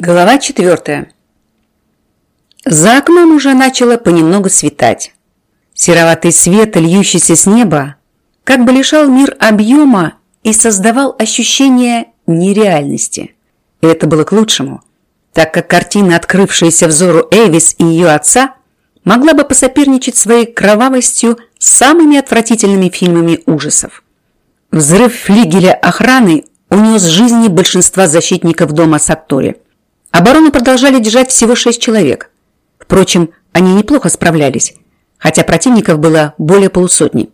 Глава четвертая. За окном уже начало понемногу светать. Сероватый свет, льющийся с неба, как бы лишал мир объема и создавал ощущение нереальности. И это было к лучшему, так как картина, открывшаяся взору Эвис и ее отца, могла бы посоперничать своей кровавостью с самыми отвратительными фильмами ужасов. Взрыв флигеля охраны унес жизни большинства защитников дома Саттори – Оборону продолжали держать всего шесть человек. Впрочем, они неплохо справлялись, хотя противников было более полусотни.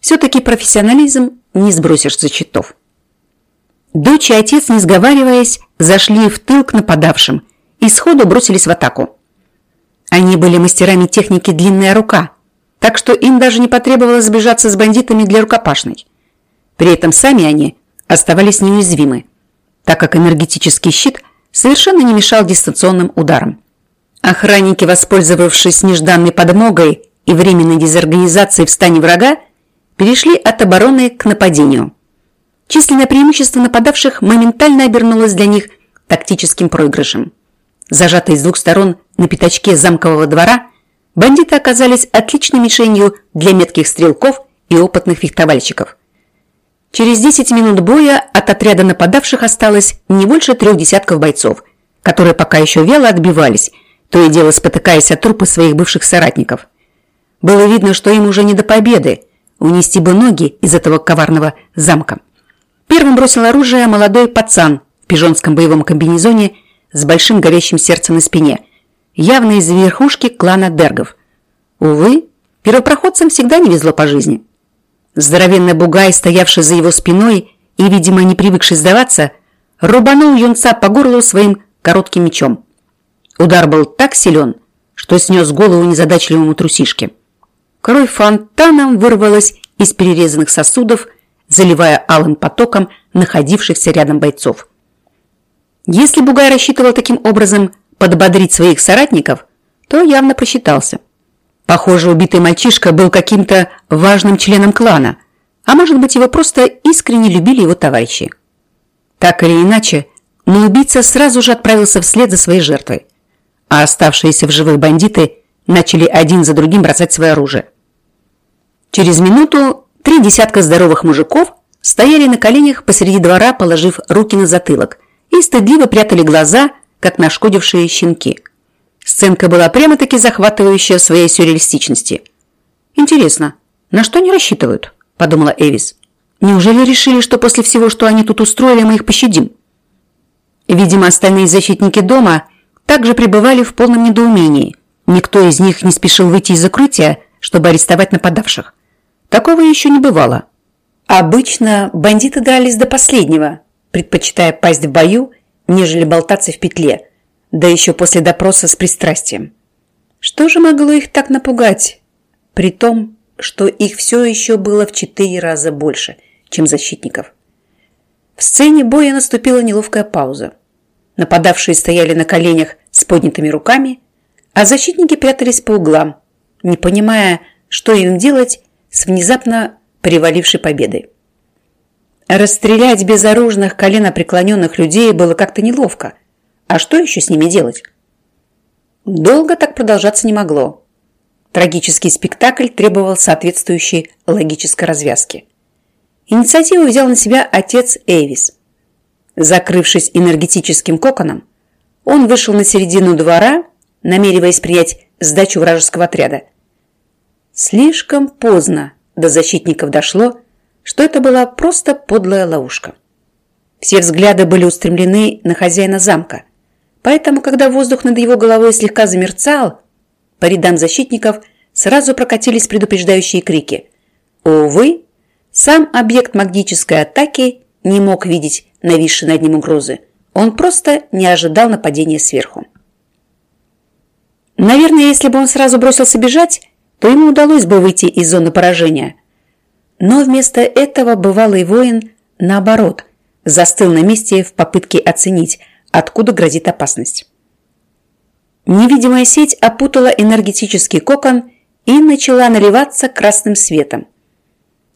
Все-таки профессионализм не сбросишь за счетов. Дочь и отец, не сговариваясь, зашли в тыл к нападавшим и сходу бросились в атаку. Они были мастерами техники «длинная рука», так что им даже не потребовалось сближаться с бандитами для рукопашной. При этом сами они оставались неуязвимы, так как энергетический щит – совершенно не мешал дистанционным ударам. Охранники, воспользовавшись нежданной подмогой и временной дезорганизацией в стане врага, перешли от обороны к нападению. Численное преимущество нападавших моментально обернулось для них тактическим проигрышем. Зажатые с двух сторон на пятачке замкового двора, бандиты оказались отличной мишенью для метких стрелков и опытных фехтовальщиков. Через 10 минут боя от отряда нападавших осталось не больше трех десятков бойцов, которые пока еще вяло отбивались, то и дело спотыкаясь от трупы своих бывших соратников. Было видно, что им уже не до победы, унести бы ноги из этого коварного замка. Первым бросил оружие молодой пацан в пижонском боевом комбинезоне с большим горящим сердцем на спине, явно из верхушки клана Дергов. Увы, первопроходцам всегда не везло по жизни – Здоровенный бугай, стоявший за его спиной и, видимо, не привыкший сдаваться, рубанул юнца по горлу своим коротким мечом. Удар был так силен, что снес голову незадачливому трусишке. Кровь фонтаном вырвалась из перерезанных сосудов, заливая алым потоком находившихся рядом бойцов. Если Бугай рассчитывал таким образом подбодрить своих соратников, то явно просчитался – Похоже, убитый мальчишка был каким-то важным членом клана, а может быть, его просто искренне любили его товарищи. Так или иначе, но убийца сразу же отправился вслед за своей жертвой, а оставшиеся в живых бандиты начали один за другим бросать свое оружие. Через минуту три десятка здоровых мужиков стояли на коленях посреди двора, положив руки на затылок, и стыдливо прятали глаза, как нашкодившие щенки – Сценка была прямо-таки захватывающая в своей сюрреалистичности. «Интересно, на что они рассчитывают?» – подумала Эвис. «Неужели решили, что после всего, что они тут устроили, мы их пощадим?» Видимо, остальные защитники дома также пребывали в полном недоумении. Никто из них не спешил выйти из закрытия, чтобы арестовать нападавших. Такого еще не бывало. Обычно бандиты дрались до последнего, предпочитая пасть в бою, нежели болтаться в петле – да еще после допроса с пристрастием. Что же могло их так напугать, при том, что их все еще было в четыре раза больше, чем защитников? В сцене боя наступила неловкая пауза. Нападавшие стояли на коленях с поднятыми руками, а защитники прятались по углам, не понимая, что им делать с внезапно привалившей победой. Расстрелять безоружных коленопреклоненных людей было как-то неловко, а что еще с ними делать? Долго так продолжаться не могло. Трагический спектакль требовал соответствующей логической развязки. Инициативу взял на себя отец Эвис. Закрывшись энергетическим коконом, он вышел на середину двора, намереваясь принять сдачу вражеского отряда. Слишком поздно до защитников дошло, что это была просто подлая ловушка. Все взгляды были устремлены на хозяина замка, Поэтому, когда воздух над его головой слегка замерцал, по рядам защитников сразу прокатились предупреждающие крики. Увы, сам объект магической атаки не мог видеть нависшей над ним угрозы. Он просто не ожидал нападения сверху. Наверное, если бы он сразу бросился бежать, то ему удалось бы выйти из зоны поражения. Но вместо этого бывалый воин, наоборот, застыл на месте в попытке оценить, откуда грозит опасность. Невидимая сеть опутала энергетический кокон и начала наливаться красным светом.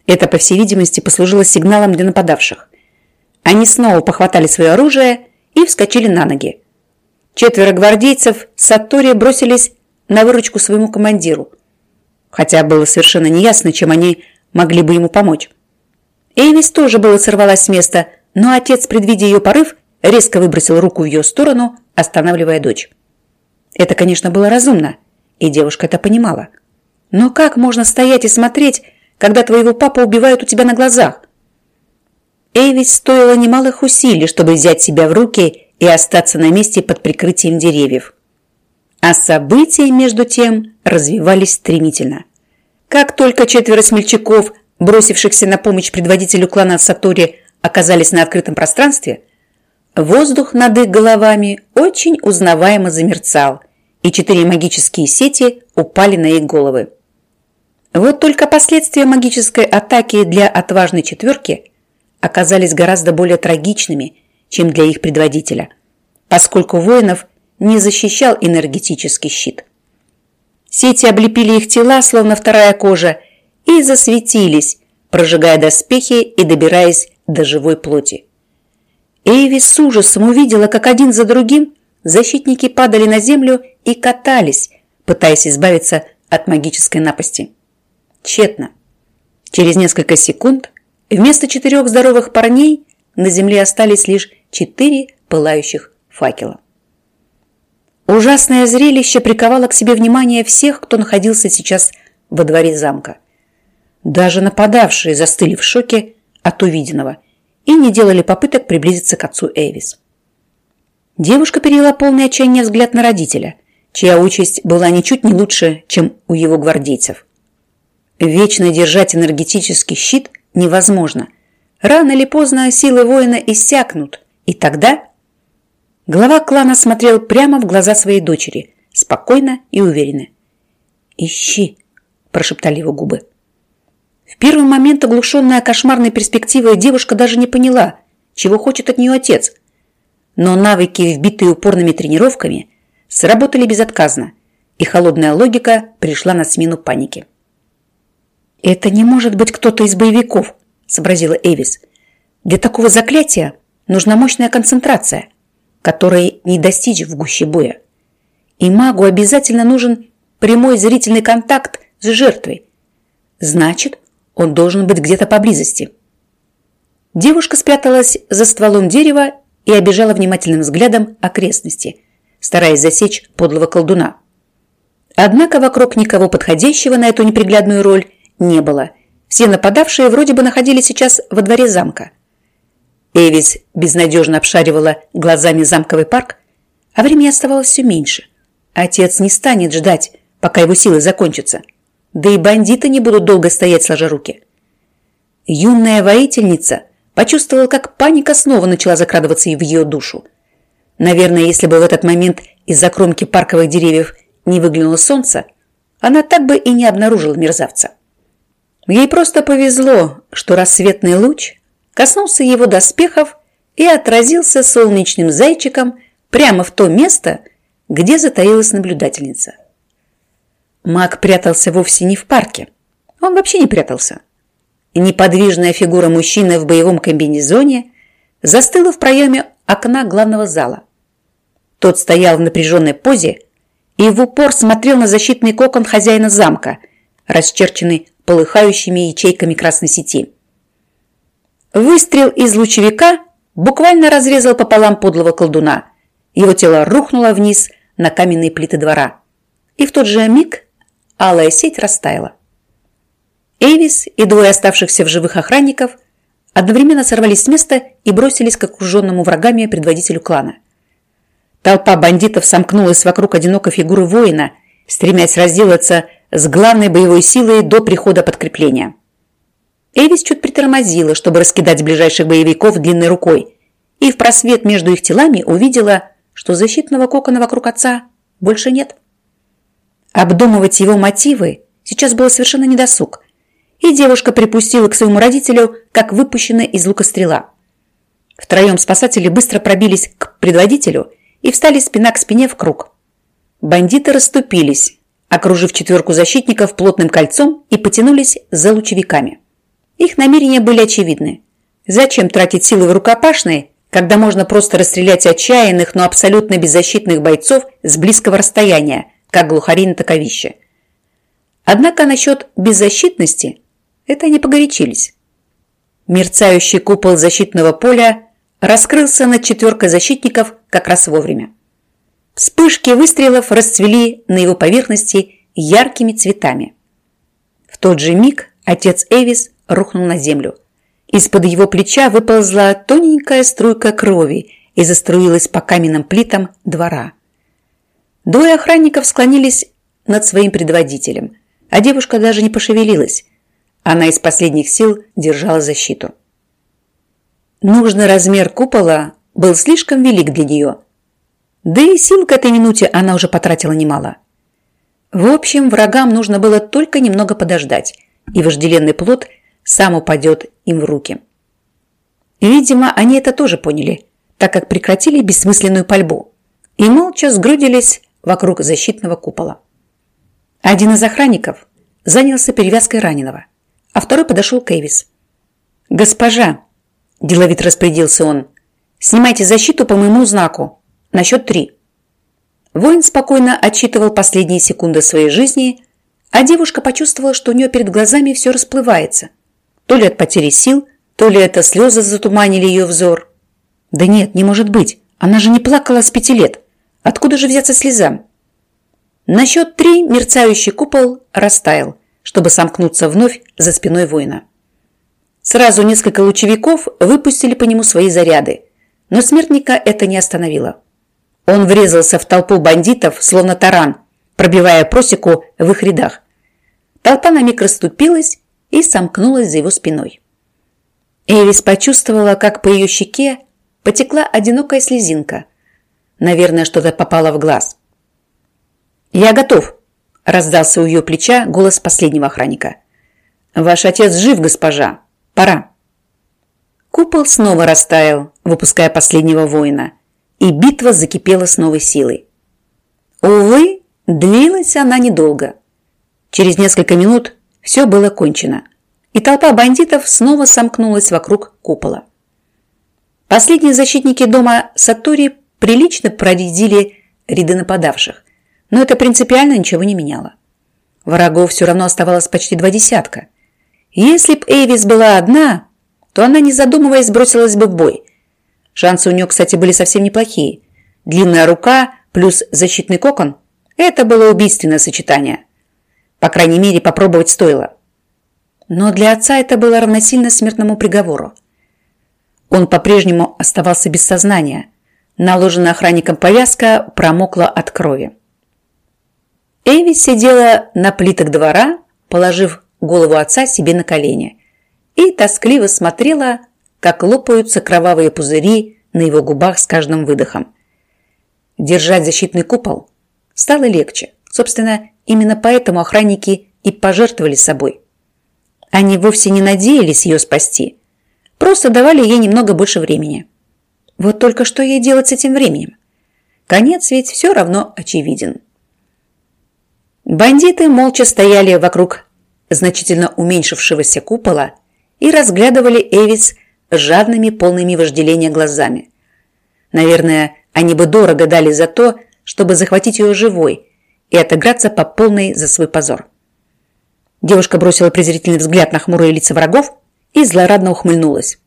Это, по всей видимости, послужило сигналом для нападавших. Они снова похватали свое оружие и вскочили на ноги. четверо гвардейцев Сатори бросились на выручку своему командиру, хотя было совершенно неясно, чем они могли бы ему помочь. Эйвис тоже было сорвалась с места, но отец, предвидя ее порыв, резко выбросил руку в ее сторону, останавливая дочь. Это, конечно, было разумно, и девушка это понимала. Но как можно стоять и смотреть, когда твоего папу убивают у тебя на глазах? Эйвис стоило немалых усилий, чтобы взять себя в руки и остаться на месте под прикрытием деревьев. А события, между тем, развивались стремительно. Как только четверо смельчаков, бросившихся на помощь предводителю клана Сатори, оказались на открытом пространстве, воздух над их головами очень узнаваемо замерцал, и четыре магические сети упали на их головы. Вот только последствия магической атаки для отважной четверки оказались гораздо более трагичными, чем для их предводителя, поскольку воинов не защищал энергетический щит. Сети облепили их тела, словно вторая кожа, и засветились, прожигая доспехи и добираясь до живой плоти. Эйви с ужасом увидела, как один за другим защитники падали на землю и катались, пытаясь избавиться от магической напасти. Тщетно. Через несколько секунд вместо четырех здоровых парней на земле остались лишь четыре пылающих факела. Ужасное зрелище приковало к себе внимание всех, кто находился сейчас во дворе замка. Даже нападавшие застыли в шоке от увиденного и не делали попыток приблизиться к отцу Эвис. Девушка перевела полный отчаяние взгляд на родителя, чья участь была ничуть не лучше, чем у его гвардейцев. Вечно держать энергетический щит невозможно. Рано или поздно силы воина иссякнут, и тогда... Глава клана смотрел прямо в глаза своей дочери, спокойно и уверенно. «Ищи», – прошептали его губы. В первый момент, оглушенная кошмарной перспективой, девушка даже не поняла, чего хочет от нее отец. Но навыки, вбитые упорными тренировками, сработали безотказно, и холодная логика пришла на смену панике. «Это не может быть кто-то из боевиков», – сообразила Эвис. «Для такого заклятия нужна мощная концентрация, которой не достичь в гуще боя. И магу обязательно нужен прямой зрительный контакт с жертвой. Значит, он должен быть где-то поблизости». Девушка спряталась за стволом дерева и обижала внимательным взглядом окрестности, стараясь засечь подлого колдуна. Однако вокруг никого подходящего на эту неприглядную роль не было. Все нападавшие вроде бы находились сейчас во дворе замка. Эвис безнадежно обшаривала глазами замковый парк, а времени оставалось все меньше. Отец не станет ждать, пока его силы закончатся. Да и бандиты не будут долго стоять сложа руки. Юная воительница почувствовала, как паника снова начала закрадываться в ее душу. Наверное, если бы в этот момент из-за кромки парковых деревьев не выглянуло солнце, она так бы и не обнаружила мерзавца. Ей просто повезло, что рассветный луч коснулся его доспехов и отразился солнечным зайчиком прямо в то место, где затаилась наблюдательница. Маг прятался вовсе не в парке. Он вообще не прятался. Неподвижная фигура мужчины в боевом комбинезоне застыла в проеме окна главного зала. Тот стоял в напряженной позе и в упор смотрел на защитный кокон хозяина замка, расчерченный полыхающими ячейками красной сети. Выстрел из лучевика буквально разрезал пополам подлого колдуна. Его тело рухнуло вниз на каменные плиты двора. И в тот же миг алая сеть растаяла. Эвис и двое оставшихся в живых охранников одновременно сорвались с места и бросились к окруженному врагами предводителю клана. Толпа бандитов сомкнулась вокруг одинокой фигуры воина, стремясь разделаться с главной боевой силой до прихода подкрепления. Эвис чуть притормозила, чтобы раскидать ближайших боевиков длинной рукой, и в просвет между их телами увидела, что защитного кокона вокруг отца больше нет. Обдумывать его мотивы сейчас было совершенно недосуг, и девушка припустила к своему родителю, как выпущенная из лука стрела. Втроем спасатели быстро пробились к предводителю и встали спина к спине в круг. Бандиты расступились, окружив четверку защитников плотным кольцом и потянулись за лучевиками. Их намерения были очевидны. Зачем тратить силы в рукопашной, когда можно просто расстрелять отчаянных, но абсолютно беззащитных бойцов с близкого расстояния, как глухари на таковище. Однако насчет беззащитности это они погорячились. Мерцающий купол защитного поля раскрылся над четверкой защитников как раз вовремя. Вспышки выстрелов расцвели на его поверхности яркими цветами. В тот же миг отец Эвис рухнул на землю. Из-под его плеча выползла тоненькая струйка крови и заструилась по каменным плитам двора. Двое охранников склонились над своим предводителем, а девушка даже не пошевелилась. Она из последних сил держала защиту. Нужный размер купола был слишком велик для нее, да и сил к этой минуте она уже потратила немало. В общем, врагам нужно было только немного подождать, и вожделенный плод сам упадет им в руки. видимо, они это тоже поняли, так как прекратили бессмысленную пальбу и молча сгрудились вокруг защитного купола. Один из охранников занялся перевязкой раненого, а второй подошел к Эвис. «Госпожа!» – деловит распорядился он. «Снимайте защиту по моему знаку. На счет три. Воин спокойно отчитывал последние секунды своей жизни, а девушка почувствовала, что у нее перед глазами все расплывается. То ли от потери сил, то ли это слезы затуманили ее взор. Да нет, не может быть. Она же не плакала с пяти лет. Откуда же взяться слезам? На счет три мерцающий купол растаял, чтобы сомкнуться вновь за спиной воина. Сразу несколько лучевиков выпустили по нему свои заряды, но смертника это не остановило. Он врезался в толпу бандитов, словно таран, пробивая просеку в их рядах. Толпа на миг расступилась и сомкнулась за его спиной. Эвис почувствовала, как по ее щеке потекла одинокая слезинка. Наверное, что-то попало в глаз. «Я готов», – раздался у ее плеча голос последнего охранника. «Ваш отец жив, госпожа. Пора». Купол снова растаял, выпуская последнего воина – и битва закипела с новой силой. Увы, длилась она недолго. Через несколько минут все было кончено, и толпа бандитов снова сомкнулась вокруг купола. Последние защитники дома Сатори прилично проредили ряды нападавших, но это принципиально ничего не меняло. Врагов все равно оставалось почти два десятка. Если б Эйвис была одна, то она, не задумываясь, бросилась бы в бой – Шансы у нее, кстати, были совсем неплохие. Длинная рука плюс защитный кокон – это было убийственное сочетание. По крайней мере, попробовать стоило. Но для отца это было равносильно смертному приговору. Он по-прежнему оставался без сознания. Наложенная охранником повязка промокла от крови. Эви сидела на плитах двора, положив голову отца себе на колени, и тоскливо смотрела как лопаются кровавые пузыри на его губах с каждым выдохом. Держать защитный купол стало легче. Собственно, именно поэтому охранники и пожертвовали собой. Они вовсе не надеялись ее спасти, просто давали ей немного больше времени. Вот только что ей делать с этим временем? Конец ведь все равно очевиден. Бандиты молча стояли вокруг значительно уменьшившегося купола и разглядывали Эвис жадными, полными вожделения глазами. Наверное, они бы дорого дали за то, чтобы захватить ее живой и отыграться по полной за свой позор. Девушка бросила презрительный взгляд на хмурые лица врагов и злорадно ухмыльнулась.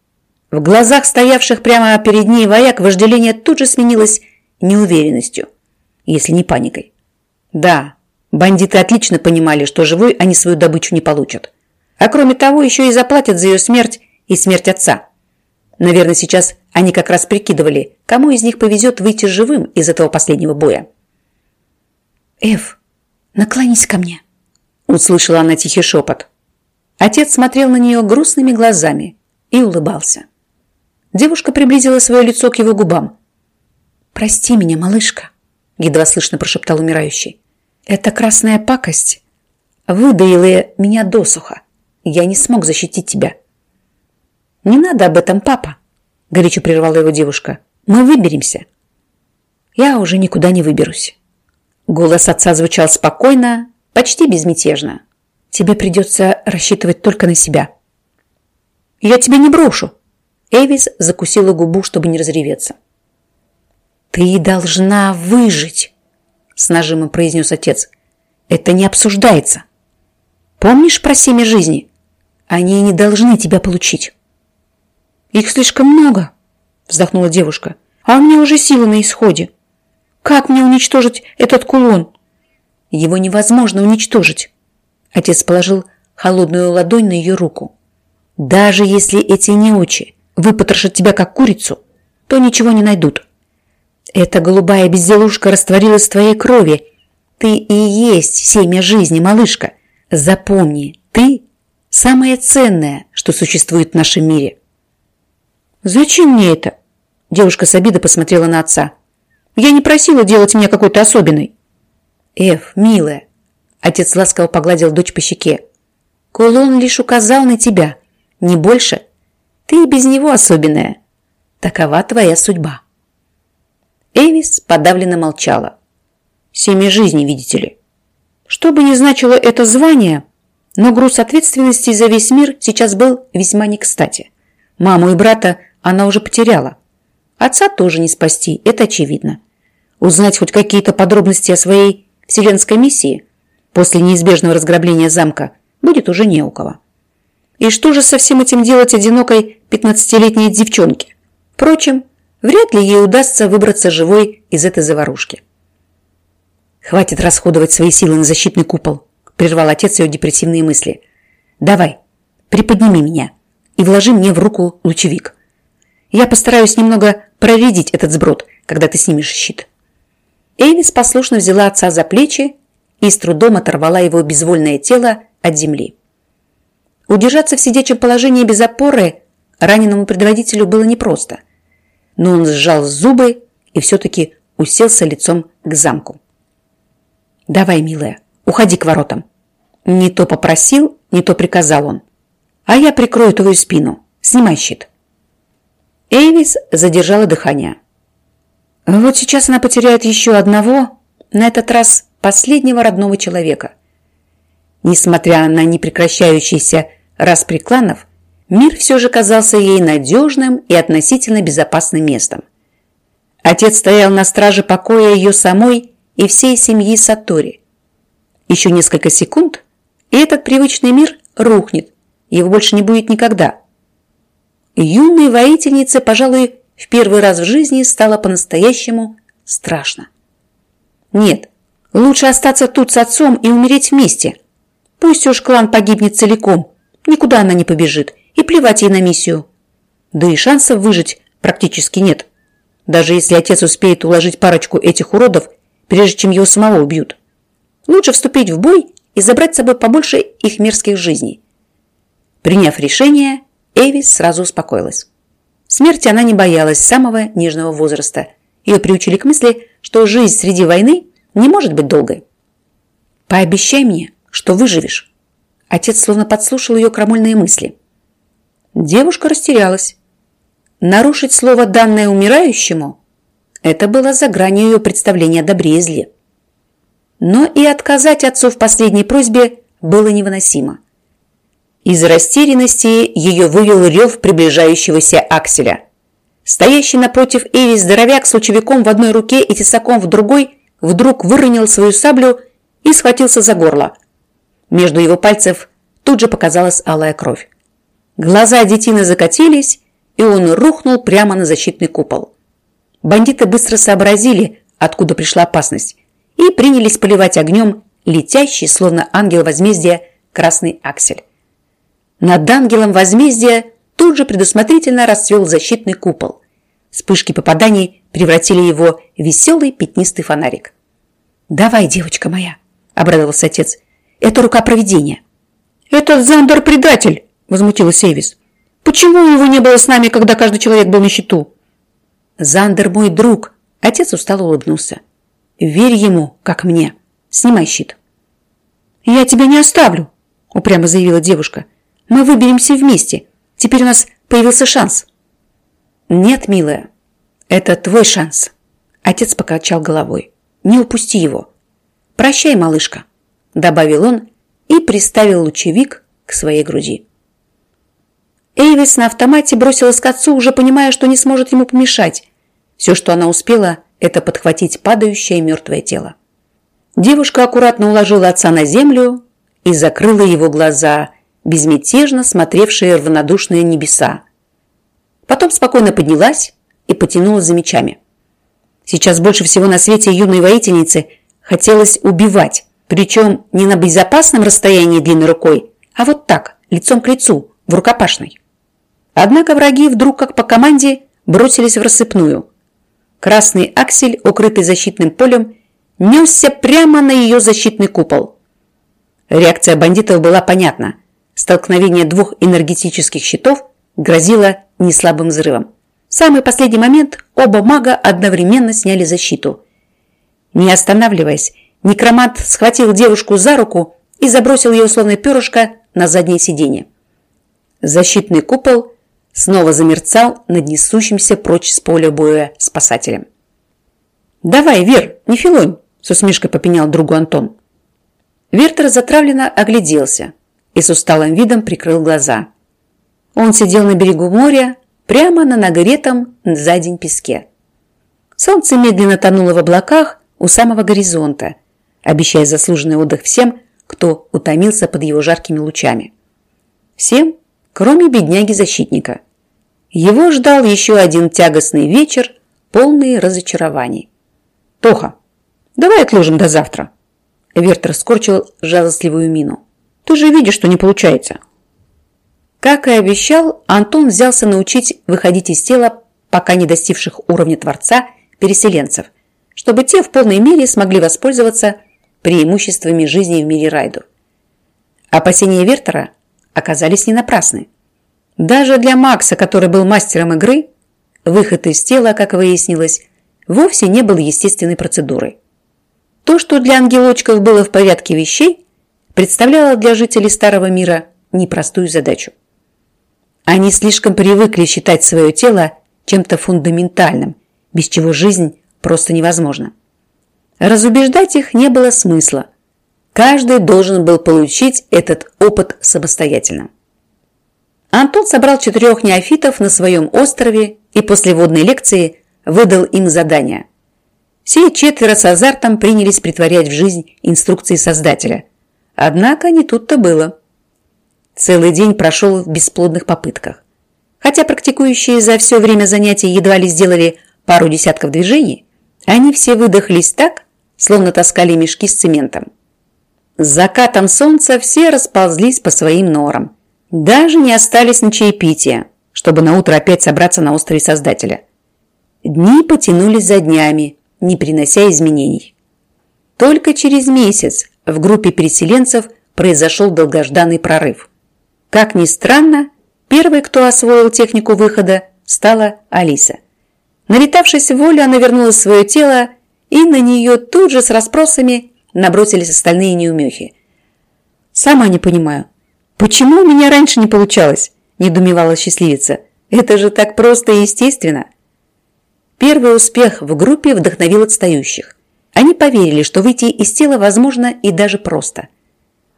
В глазах стоявших прямо перед ней вояк вожделение тут же сменилось неуверенностью, если не паникой. Да, бандиты отлично понимали, что живой они свою добычу не получат. А кроме того, еще и заплатят за ее смерть и смерть отца. Наверное, сейчас они как раз прикидывали, кому из них повезет выйти живым из этого последнего боя. «Эв, наклонись ко мне», – услышала она тихий шепот. Отец смотрел на нее грустными глазами и улыбался. Девушка приблизила свое лицо к его губам. «Прости меня, малышка», – едва слышно прошептал умирающий. «Эта красная пакость выдаила меня досуха. Я не смог защитить тебя». «Не надо об этом, папа!» – горячо прервала его девушка. «Мы выберемся!» «Я уже никуда не выберусь!» Голос отца звучал спокойно, почти безмятежно. «Тебе придется рассчитывать только на себя!» «Я тебя не брошу!» Эвис закусила губу, чтобы не разреветься. «Ты должна выжить!» с нажимом произнес отец. Это не обсуждается. Помнишь про семя жизни? Они не должны тебя получить. Их слишком много, вздохнула девушка. А у меня уже силы на исходе. Как мне уничтожить этот кулон? Его невозможно уничтожить. Отец положил холодную ладонь на ее руку. Даже если эти неучи выпотрошат тебя как курицу, то ничего не найдут. Эта голубая безделушка растворилась в твоей крови. Ты и есть семя жизни, малышка. Запомни, ты – самое ценное, что существует в нашем мире. Зачем мне это? Девушка с обидой посмотрела на отца. Я не просила делать меня какой-то особенной. Эф, милая. Отец ласково погладил дочь по щеке. Кулон лишь указал на тебя, не больше. Ты и без него особенная. Такова твоя судьба. Эвис подавленно молчала. Семя жизни, видите ли. Что бы ни значило это звание, но груз ответственности за весь мир сейчас был весьма не кстати. Маму и брата она уже потеряла. Отца тоже не спасти, это очевидно. Узнать хоть какие-то подробности о своей вселенской миссии после неизбежного разграбления замка будет уже не у кого. И что же со всем этим делать одинокой 15-летней девчонке? Впрочем, Вряд ли ей удастся выбраться живой из этой заварушки. «Хватит расходовать свои силы на защитный купол», – прервал отец ее депрессивные мысли. «Давай, приподними меня и вложи мне в руку лучевик. Я постараюсь немного проредить этот сброд, когда ты снимешь щит». Эвис послушно взяла отца за плечи и с трудом оторвала его безвольное тело от земли. Удержаться в сидячем положении без опоры раненому предводителю было непросто но он сжал зубы и все-таки уселся лицом к замку. «Давай, милая, уходи к воротам». Не то попросил, не то приказал он. «А я прикрою твою спину. Снимай щит». Эйвис задержала дыхание. Вот сейчас она потеряет еще одного, на этот раз последнего родного человека. Несмотря на непрекращающийся распри кланов, мир все же казался ей надежным и относительно безопасным местом. Отец стоял на страже покоя ее самой и всей семьи Сатори. Еще несколько секунд, и этот привычный мир рухнет, его больше не будет никогда. Юной воительнице, пожалуй, в первый раз в жизни стало по-настоящему страшно. Нет, лучше остаться тут с отцом и умереть вместе. Пусть уж клан погибнет целиком, никуда она не побежит, и плевать ей на миссию. Да и шансов выжить практически нет. Даже если отец успеет уложить парочку этих уродов, прежде чем его самого убьют. Лучше вступить в бой и забрать с собой побольше их мерзких жизней. Приняв решение, Эвис сразу успокоилась. Смерти она не боялась с самого нежного возраста. Ее приучили к мысли, что жизнь среди войны не может быть долгой. «Пообещай мне, что выживешь». Отец словно подслушал ее крамольные мысли – Девушка растерялась. Нарушить слово, данное умирающему, это было за гранью ее представления о добре и зле. Но и отказать отцу в последней просьбе было невыносимо. Из растерянности ее вывел рев приближающегося акселя. Стоящий напротив Эви здоровяк с лучевиком в одной руке и тесаком в другой вдруг выронил свою саблю и схватился за горло. Между его пальцев тут же показалась алая кровь. Глаза детины закатились, и он рухнул прямо на защитный купол. Бандиты быстро сообразили, откуда пришла опасность, и принялись поливать огнем летящий, словно ангел возмездия, красный аксель. Над ангелом возмездия тут же предусмотрительно расцвел защитный купол. Вспышки попаданий превратили его в веселый пятнистый фонарик. «Давай, девочка моя!» – обрадовался отец. «Это рука провидения». «Этот Зандер предатель!» возмутилась Эвис. «Почему его не было с нами, когда каждый человек был на счету?» «Зандер мой друг!» Отец устало улыбнулся. «Верь ему, как мне. Снимай щит». «Я тебя не оставлю», упрямо заявила девушка. «Мы выберемся вместе. Теперь у нас появился шанс». «Нет, милая, это твой шанс». Отец покачал головой. «Не упусти его». «Прощай, малышка», добавил он и приставил лучевик к своей груди. Эйвис на автомате бросилась к отцу, уже понимая, что не сможет ему помешать. Все, что она успела, это подхватить падающее мертвое тело. Девушка аккуратно уложила отца на землю и закрыла его глаза, безмятежно смотревшие равнодушные небеса. Потом спокойно поднялась и потянула за мечами. Сейчас больше всего на свете юной воительнице хотелось убивать, причем не на безопасном расстоянии длинной рукой, а вот так, лицом к лицу, в рукопашной. Однако враги вдруг, как по команде, бросились в рассыпную. Красный аксель, укрытый защитным полем, несся прямо на ее защитный купол. Реакция бандитов была понятна. Столкновение двух энергетических щитов грозило неслабым взрывом. В самый последний момент оба мага одновременно сняли защиту. Не останавливаясь, некромант схватил девушку за руку и забросил ее словно перышко на заднее сиденье. Защитный купол снова замерцал над несущимся прочь с поля боя спасателем. «Давай, Вер, не филонь!» – с усмешкой попенял другу Антон. Вертер затравленно огляделся и с усталым видом прикрыл глаза. Он сидел на берегу моря, прямо на нагретом за день песке. Солнце медленно тонуло в облаках у самого горизонта, обещая заслуженный отдых всем, кто утомился под его жаркими лучами. Всем, кроме бедняги-защитника – его ждал еще один тягостный вечер, полный разочарований. «Тоха, давай отложим до завтра». Вертер скорчил жалостливую мину. «Ты же видишь, что не получается». Как и обещал, Антон взялся научить выходить из тела пока не достигших уровня Творца переселенцев, чтобы те в полной мере смогли воспользоваться преимуществами жизни в мире райдов. Опасения Вертера оказались не напрасны. Даже для Макса, который был мастером игры, выход из тела, как выяснилось, вовсе не был естественной процедурой. То, что для ангелочков было в порядке вещей, представляло для жителей Старого мира непростую задачу. Они слишком привыкли считать свое тело чем-то фундаментальным, без чего жизнь просто невозможна. Разубеждать их не было смысла. Каждый должен был получить этот опыт самостоятельно. Антон собрал четырех неофитов на своем острове и после водной лекции выдал им задание. Все четверо с азартом принялись притворять в жизнь инструкции создателя. Однако не тут-то было. Целый день прошел в бесплодных попытках. Хотя практикующие за все время занятий едва ли сделали пару десятков движений, они все выдохлись так, словно таскали мешки с цементом. С закатом солнца все расползлись по своим норам. Даже не остались на чаепитие, чтобы на утро опять собраться на острове Создателя. Дни потянулись за днями, не принося изменений. Только через месяц в группе переселенцев произошел долгожданный прорыв. Как ни странно, первой, кто освоил технику выхода, стала Алиса. Налетавшись в волю, она вернула свое тело, и на нее тут же с расспросами набросились остальные неумехи. «Сама не понимаю, «Почему у меня раньше не получалось?» – недумевала счастливица. «Это же так просто и естественно!» Первый успех в группе вдохновил отстающих. Они поверили, что выйти из тела возможно и даже просто.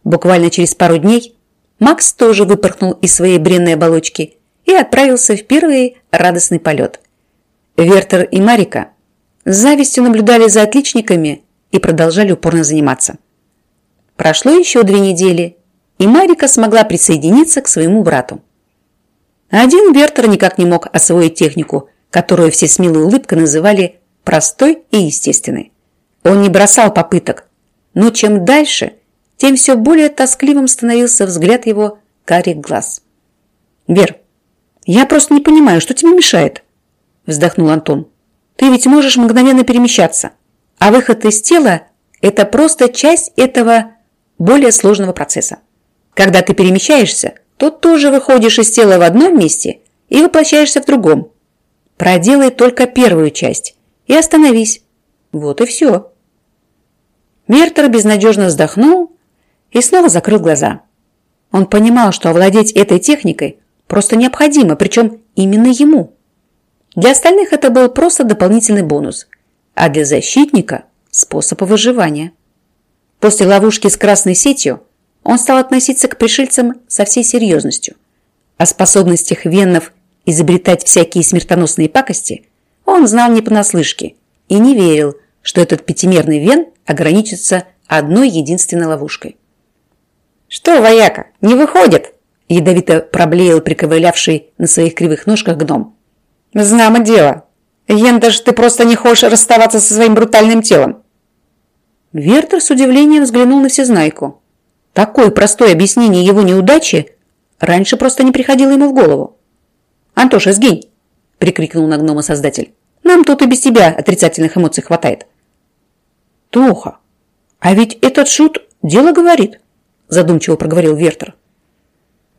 Буквально через пару дней Макс тоже выпорхнул из своей бренной оболочки и отправился в первый радостный полет. Вертер и Марика с завистью наблюдали за отличниками и продолжали упорно заниматься. Прошло еще две недели, и Марика смогла присоединиться к своему брату. Один Вертер никак не мог освоить технику, которую все с милой улыбкой называли простой и естественной. Он не бросал попыток, но чем дальше, тем все более тоскливым становился взгляд его карих глаз. «Вер, я просто не понимаю, что тебе мешает?» – вздохнул Антон. «Ты ведь можешь мгновенно перемещаться, а выход из тела – это просто часть этого более сложного процесса. Когда ты перемещаешься, то тоже выходишь из тела в одном месте и воплощаешься в другом. Проделай только первую часть и остановись. Вот и все. Мертер безнадежно вздохнул и снова закрыл глаза. Он понимал, что овладеть этой техникой просто необходимо, причем именно ему. Для остальных это был просто дополнительный бонус, а для защитника – способ выживания. После ловушки с красной сетью – он стал относиться к пришельцам со всей серьезностью. О способностях веннов изобретать всякие смертоносные пакости он знал не понаслышке и не верил, что этот пятимерный вен ограничится одной единственной ловушкой. «Что, вояка, не выходит?» Ядовито проблеял приковылявший на своих кривых ножках гном. «Знамо дело. Ендаш, ты просто не хочешь расставаться со своим брутальным телом». Вертер с удивлением взглянул на Всезнайку. Такое простое объяснение его неудачи раньше просто не приходило ему в голову. «Антоша, сгинь!» – прикрикнул на гнома создатель. «Нам тут и без тебя отрицательных эмоций хватает». «Тоха, а ведь этот шут дело говорит», – задумчиво проговорил Вертер.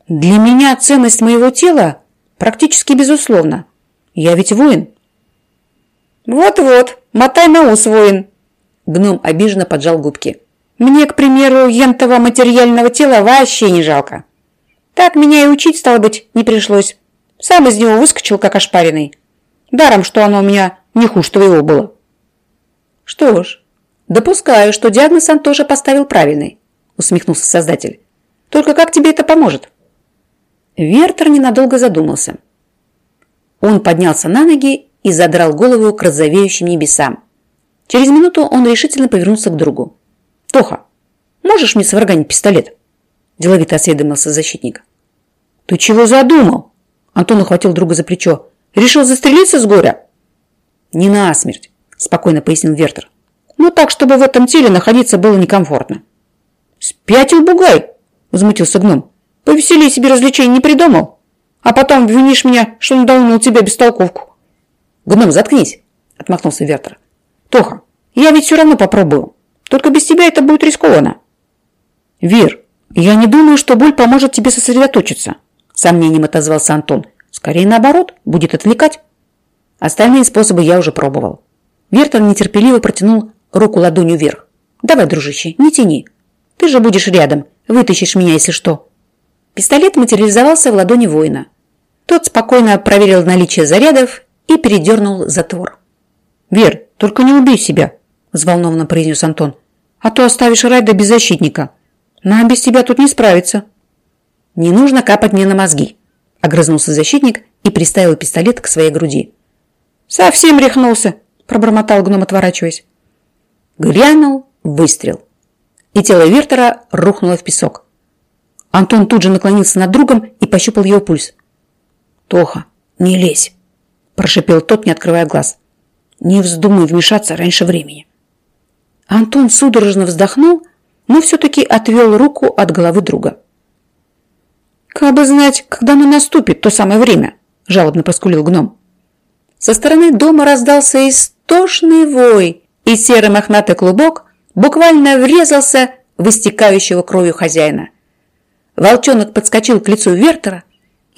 «Для меня ценность моего тела практически безусловна. Я ведь воин». «Вот-вот, мотай на ус, воин!» Гном обиженно поджал губки. «Мне, к примеру, ентого материального тела вообще не жалко. Так меня и учить, стало быть, не пришлось. Сам из него выскочил, как ошпаренный. Даром, что оно у меня не хуже твоего было». «Что ж, допускаю, что диагноз Антоша поставил правильный», усмехнулся создатель. «Только как тебе это поможет?» Вертер ненадолго задумался. Он поднялся на ноги и задрал голову к розовеющим небесам. Через минуту он решительно повернулся к другу. «Тоха, можешь мне сварганить пистолет?» Деловито осведомился защитник. «Ты чего задумал?» Антон ухватил друга за плечо. «Решил застрелиться с горя?» «Не насмерть», спокойно пояснил Вертер. «Ну так, чтобы в этом теле находиться было некомфортно». «Спятил бугай!» возмутился гном. «Повеселей себе развлечений не придумал, а потом винишь меня, что надоумил тебя бестолковку». «Гном, заткнись!» отмахнулся Вертер. Тоха, я ведь все равно попробую. Только без тебя это будет рискованно. Вер, я не думаю, что боль поможет тебе сосредоточиться. Сомнением отозвался Антон. Скорее наоборот, будет отвлекать. Остальные способы я уже пробовал. Вертер нетерпеливо протянул руку ладонью вверх. Давай, дружище, не тяни. Ты же будешь рядом, вытащишь меня, если что. Пистолет материализовался в ладони воина. Тот спокойно проверил наличие зарядов и передернул затвор. «Вер, только не убей себя», – взволнованно произнес Антон. «А то оставишь Райда без защитника. Нам без тебя тут не справиться». «Не нужно капать мне на мозги», – огрызнулся защитник и приставил пистолет к своей груди. «Совсем рехнулся», – пробормотал гном, отворачиваясь. Глянул выстрел, и тело Вертера рухнуло в песок. Антон тут же наклонился над другом и пощупал его пульс. «Тоха, не лезь!» – прошипел тот, не открывая глаз. Не вздумай вмешаться раньше времени. Антон судорожно вздохнул, но все-таки отвел руку от головы друга. «Как бы знать, когда оно наступит, то самое время», – жалобно проскулил гном. Со стороны дома раздался истошный вой, и серый мохнатый клубок буквально врезался в истекающего кровью хозяина. Волчонок подскочил к лицу Вертера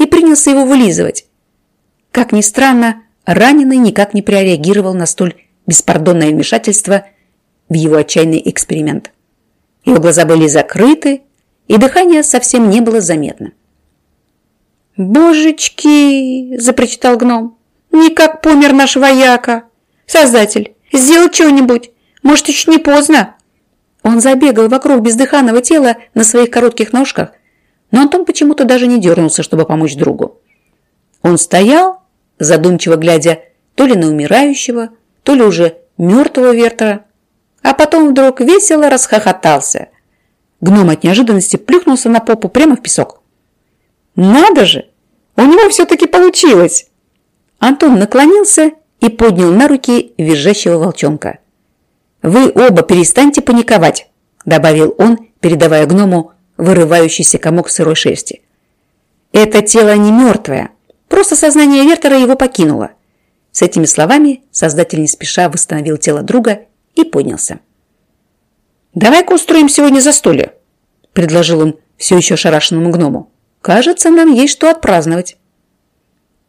и принялся его вылизывать. Как ни странно, Раненый никак не прореагировал на столь беспардонное вмешательство в его отчаянный эксперимент. Его глаза были закрыты, и дыхание совсем не было заметно. «Божечки!» – запрочитал гном. «Никак помер наш вояка! Создатель, сделай что-нибудь! Может, еще не поздно!» Он забегал вокруг бездыханного тела на своих коротких ножках, но Антон почему-то даже не дернулся, чтобы помочь другу. Он стоял задумчиво глядя то ли на умирающего, то ли уже мертвого Вертера, а потом вдруг весело расхохотался. Гном от неожиданности плюхнулся на попу прямо в песок. «Надо же! У него все-таки получилось!» Антон наклонился и поднял на руки визжащего волчонка. «Вы оба перестаньте паниковать», – добавил он, передавая гному вырывающийся комок сырой шерсти. «Это тело не мертвое, Просто сознание Вертера его покинуло. С этими словами создатель не спеша восстановил тело друга и поднялся. «Давай-ка устроим сегодня застолье», – предложил он все еще шарашенному гному. «Кажется, нам есть что отпраздновать».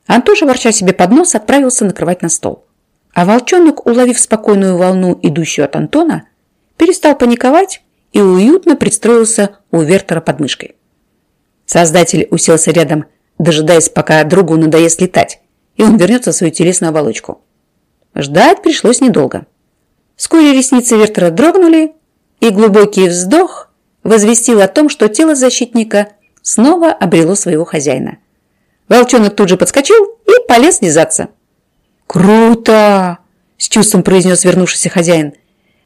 Антоша, ворча себе под нос, отправился накрывать на стол. А волчонок, уловив спокойную волну, идущую от Антона, перестал паниковать и уютно пристроился у Вертера под мышкой. Создатель уселся рядом дожидаясь, пока другу надоест летать, и он вернется в свою телесную оболочку. Ждать пришлось недолго. Вскоре ресницы Вертера дрогнули, и глубокий вздох возвестил о том, что тело защитника снова обрело своего хозяина. Волчонок тут же подскочил и полез лизаться. «Круто!» – с чувством произнес вернувшийся хозяин,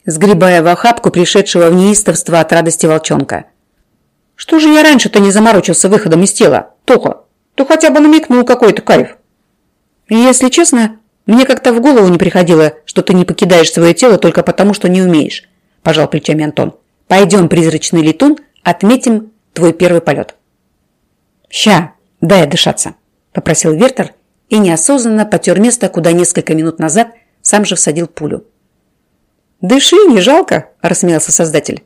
сгребая в охапку пришедшего в неистовство от радости волчонка. «Что же я раньше-то не заморочился выходом из тела, Тоха? То хотя бы намекнул какой-то кайф». И если честно, мне как-то в голову не приходило, что ты не покидаешь свое тело только потому, что не умеешь, пожал плечами Антон. Пойдем, призрачный летун, отметим твой первый полет. Ща, дай дышаться, попросил Вертер и неосознанно потер место, куда несколько минут назад сам же всадил пулю. «Дыши, не жалко», – рассмеялся создатель.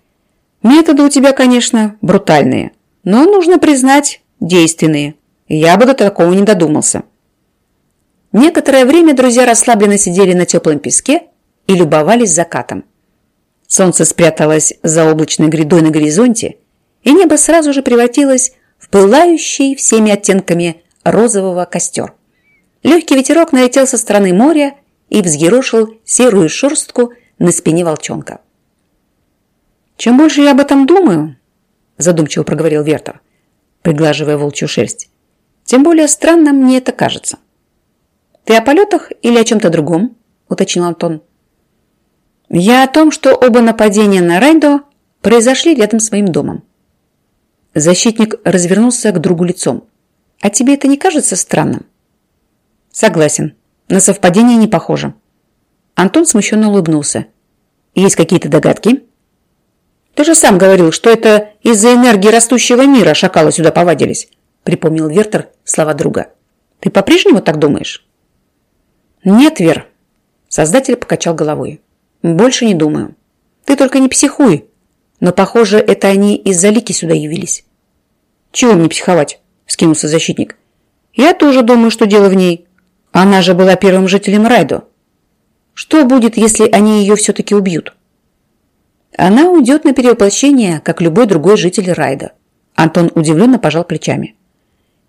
«Методы у тебя, конечно, брутальные, но, нужно признать, действенные. Я бы до такого не додумался». Некоторое время друзья расслабленно сидели на теплом песке и любовались закатом. Солнце спряталось за облачной грядой на горизонте, и небо сразу же превратилось в пылающий всеми оттенками розового костер. Легкий ветерок налетел со стороны моря и взъерошил серую шерстку на спине волчонка. «Чем больше я об этом думаю», – задумчиво проговорил Вертер, приглаживая волчью шерсть, – «тем более странно мне это кажется». «Ты о полетах или о чем-то другом?» – уточнил Антон. «Я о том, что оба нападения на Райдо произошли рядом с моим домом». Защитник развернулся к другу лицом. «А тебе это не кажется странным?» «Согласен. На совпадение не похоже». Антон смущенно улыбнулся. «Есть какие-то догадки?» «Ты же сам говорил, что это из-за энергии растущего мира шакалы сюда повадились», припомнил Вертер слова друга. «Ты по-прежнему так думаешь?» «Нет, Вер», – создатель покачал головой. «Больше не думаю. Ты только не психуй. Но, похоже, это они из-за Лики сюда явились». «Чего мне психовать?» – скинулся защитник. «Я тоже думаю, что дело в ней. Она же была первым жителем Райдо. Что будет, если они ее все-таки убьют?» «Она уйдет на перевоплощение, как любой другой житель Райда». Антон удивленно пожал плечами.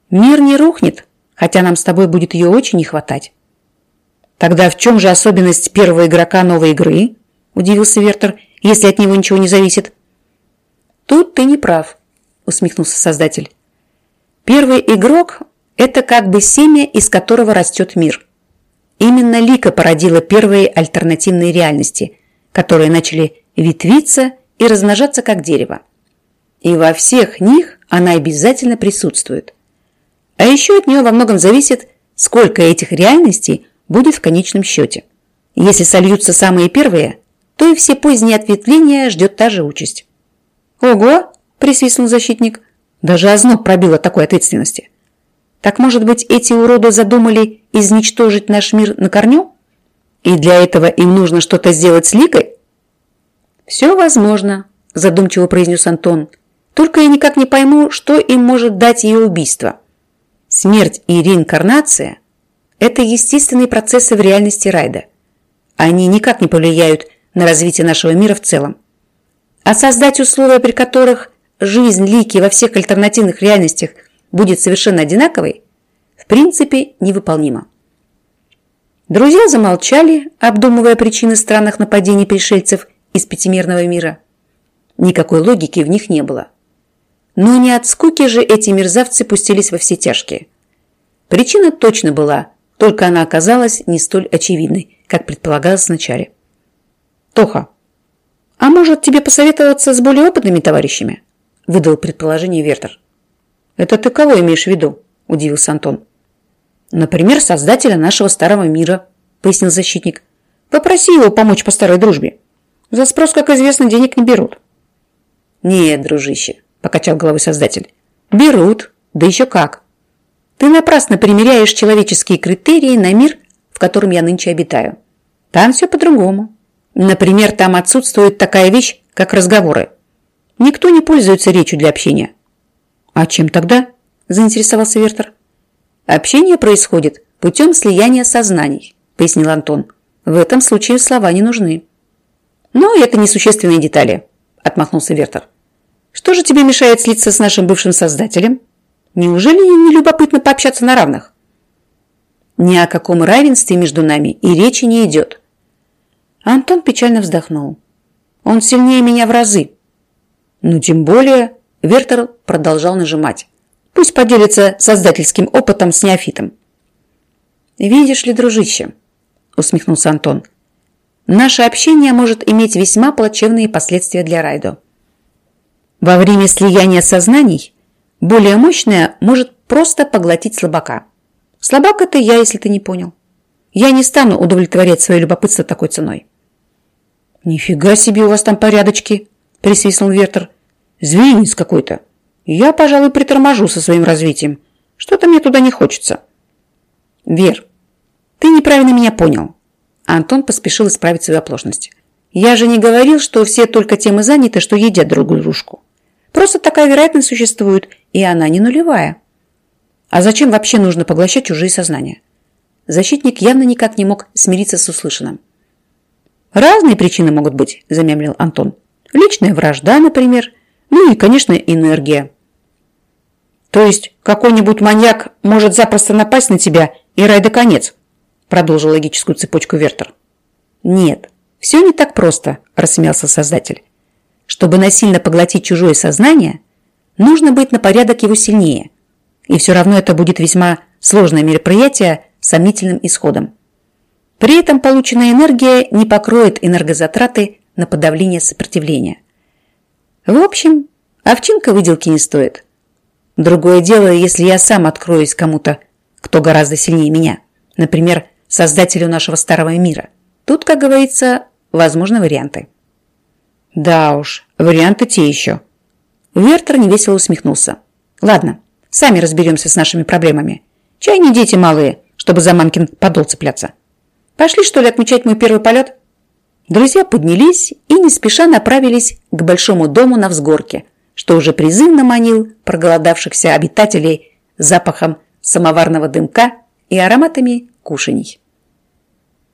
«Мир не рухнет, хотя нам с тобой будет ее очень не хватать». Тогда в чем же особенность первого игрока новой игры? Удивился Вертер, если от него ничего не зависит. Тут ты не прав, усмехнулся создатель. Первый игрок – это как бы семя, из которого растет мир. Именно Лика породила первые альтернативные реальности, которые начали ветвиться и размножаться как дерево. И во всех них она обязательно присутствует. А еще от нее во многом зависит, сколько этих реальностей – будет в конечном счете. Если сольются самые первые, то и все поздние ответвления ждет та же участь. «Ого!» – присвистнул защитник. Даже озноб пробило такой ответственности. Так, может быть, эти уроды задумали изничтожить наш мир на корню? И для этого им нужно что-то сделать с Ликой? «Все возможно», – задумчиво произнес Антон. «Только я никак не пойму, что им может дать ее убийство. Смерть и реинкарнация это естественные процессы в реальности райда. Они никак не повлияют на развитие нашего мира в целом. А создать условия, при которых жизнь Лики во всех альтернативных реальностях будет совершенно одинаковой, в принципе невыполнимо. Друзья замолчали, обдумывая причины странных нападений пришельцев из пятимерного мира. Никакой логики в них не было. Но не от скуки же эти мерзавцы пустились во все тяжкие. Причина точно была только она оказалась не столь очевидной, как предполагалось вначале. «Тоха, а может тебе посоветоваться с более опытными товарищами?» выдал предположение Вертер. «Это ты кого имеешь в виду?» – удивился Антон. «Например, создателя нашего старого мира», – пояснил защитник. «Попроси его помочь по старой дружбе. За спрос, как известно, денег не берут». «Нет, дружище», – покачал головой создатель. «Берут, да еще как. Ты напрасно примеряешь человеческие критерии на мир, в котором я нынче обитаю. Там все по-другому. Например, там отсутствует такая вещь, как разговоры. Никто не пользуется речью для общения. А чем тогда? Заинтересовался Вертер. Общение происходит путем слияния сознаний, пояснил Антон. В этом случае слова не нужны. Но это несущественные детали, отмахнулся Вертер. Что же тебе мешает слиться с нашим бывшим создателем? Неужели не любопытно пообщаться на равных? Ни о каком равенстве между нами и речи не идет. Антон печально вздохнул. Он сильнее меня в разы. Ну, тем более, Вертер продолжал нажимать. Пусть поделится создательским опытом с неофитом. «Видишь ли, дружище», – усмехнулся Антон, – «наше общение может иметь весьма плачевные последствия для Райдо. Во время слияния сознаний более мощное может просто поглотить слабака. Слабак – это я, если ты не понял. Я не стану удовлетворять свое любопытство такой ценой». «Нифига себе у вас там порядочки!» – присвистнул Вертер. «Зверинец какой-то. Я, пожалуй, приторможу со своим развитием. Что-то мне туда не хочется». «Вер, ты неправильно меня понял». Антон поспешил исправить свою оплошность. «Я же не говорил, что все только тем и заняты, что едят друг дружку. Просто такая вероятность существует, и она не нулевая. А зачем вообще нужно поглощать чужие сознания?» Защитник явно никак не мог смириться с услышанным. Разные причины могут быть, замямлил Антон. Личная вражда, например. Ну и, конечно, энергия. То есть какой-нибудь маньяк может запросто напасть на тебя и рай до конец, продолжил логическую цепочку Вертер. Нет, все не так просто, рассмеялся создатель. Чтобы насильно поглотить чужое сознание, нужно быть на порядок его сильнее. И все равно это будет весьма сложное мероприятие с сомнительным исходом. При этом полученная энергия не покроет энергозатраты на подавление сопротивления. В общем, овчинка выделки не стоит. Другое дело, если я сам откроюсь кому-то, кто гораздо сильнее меня. Например, создателю нашего старого мира. Тут, как говорится, возможны варианты. Да уж, варианты те еще. Вертер невесело усмехнулся. Ладно, сами разберемся с нашими проблемами. Чай не дети малые, чтобы за мамкин подол цепляться. Пошли, что ли, отмечать мой первый полет?» Друзья поднялись и не спеша направились к большому дому на взгорке, что уже призывно манил проголодавшихся обитателей запахом самоварного дымка и ароматами кушаний.